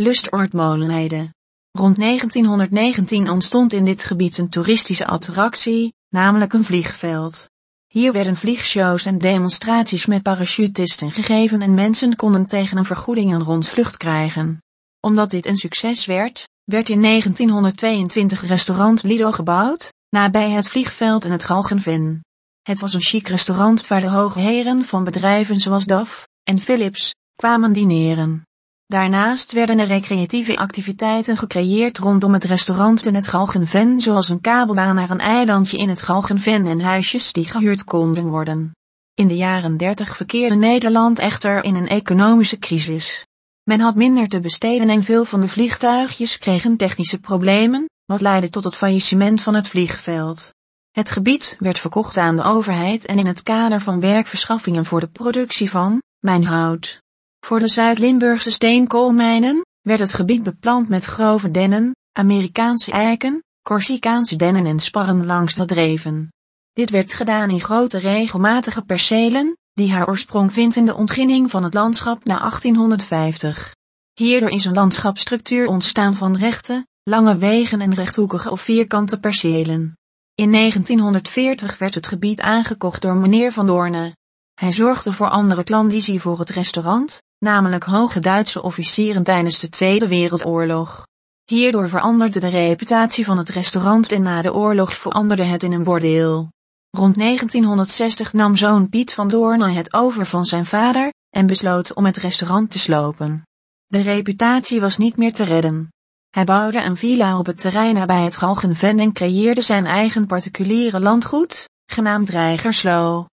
Lustoord Rond 1919 ontstond in dit gebied een toeristische attractie, namelijk een vliegveld. Hier werden vliegshows en demonstraties met parachutisten gegeven en mensen konden tegen een vergoeding een rondvlucht krijgen. Omdat dit een succes werd, werd in 1922 restaurant Lido gebouwd, nabij het vliegveld en het Galgenven. Het was een chic restaurant waar de hoge heren van bedrijven zoals DAF en Philips kwamen dineren. Daarnaast werden er recreatieve activiteiten gecreëerd rondom het restaurant en het Galgenven zoals een kabelbaan naar een eilandje in het Galgenven en huisjes die gehuurd konden worden. In de jaren 30 verkeerde Nederland echter in een economische crisis. Men had minder te besteden en veel van de vliegtuigjes kregen technische problemen, wat leidde tot het faillissement van het vliegveld. Het gebied werd verkocht aan de overheid en in het kader van werkverschaffingen voor de productie van mijnhout. Voor de Zuid-Limburgse steenkoolmijnen werd het gebied beplant met grove dennen, Amerikaanse eiken, Corsicaanse dennen en sparren langs de dreven. Dit werd gedaan in grote regelmatige percelen, die haar oorsprong vindt in de ontginning van het landschap na 1850. Hierdoor is een landschapsstructuur ontstaan van rechte, lange wegen en rechthoekige of vierkante percelen. In 1940 werd het gebied aangekocht door meneer Van Doorne. Hij zorgde voor andere klandizie voor het restaurant, namelijk hoge Duitse officieren tijdens de Tweede Wereldoorlog. Hierdoor veranderde de reputatie van het restaurant en na de oorlog veranderde het in een bordeel. Rond 1960 nam zoon Piet van Doorne het over van zijn vader en besloot om het restaurant te slopen. De reputatie was niet meer te redden. Hij bouwde een villa op het terrein nabij het Galgenven en creëerde zijn eigen particuliere landgoed, genaamd Rijgerslo.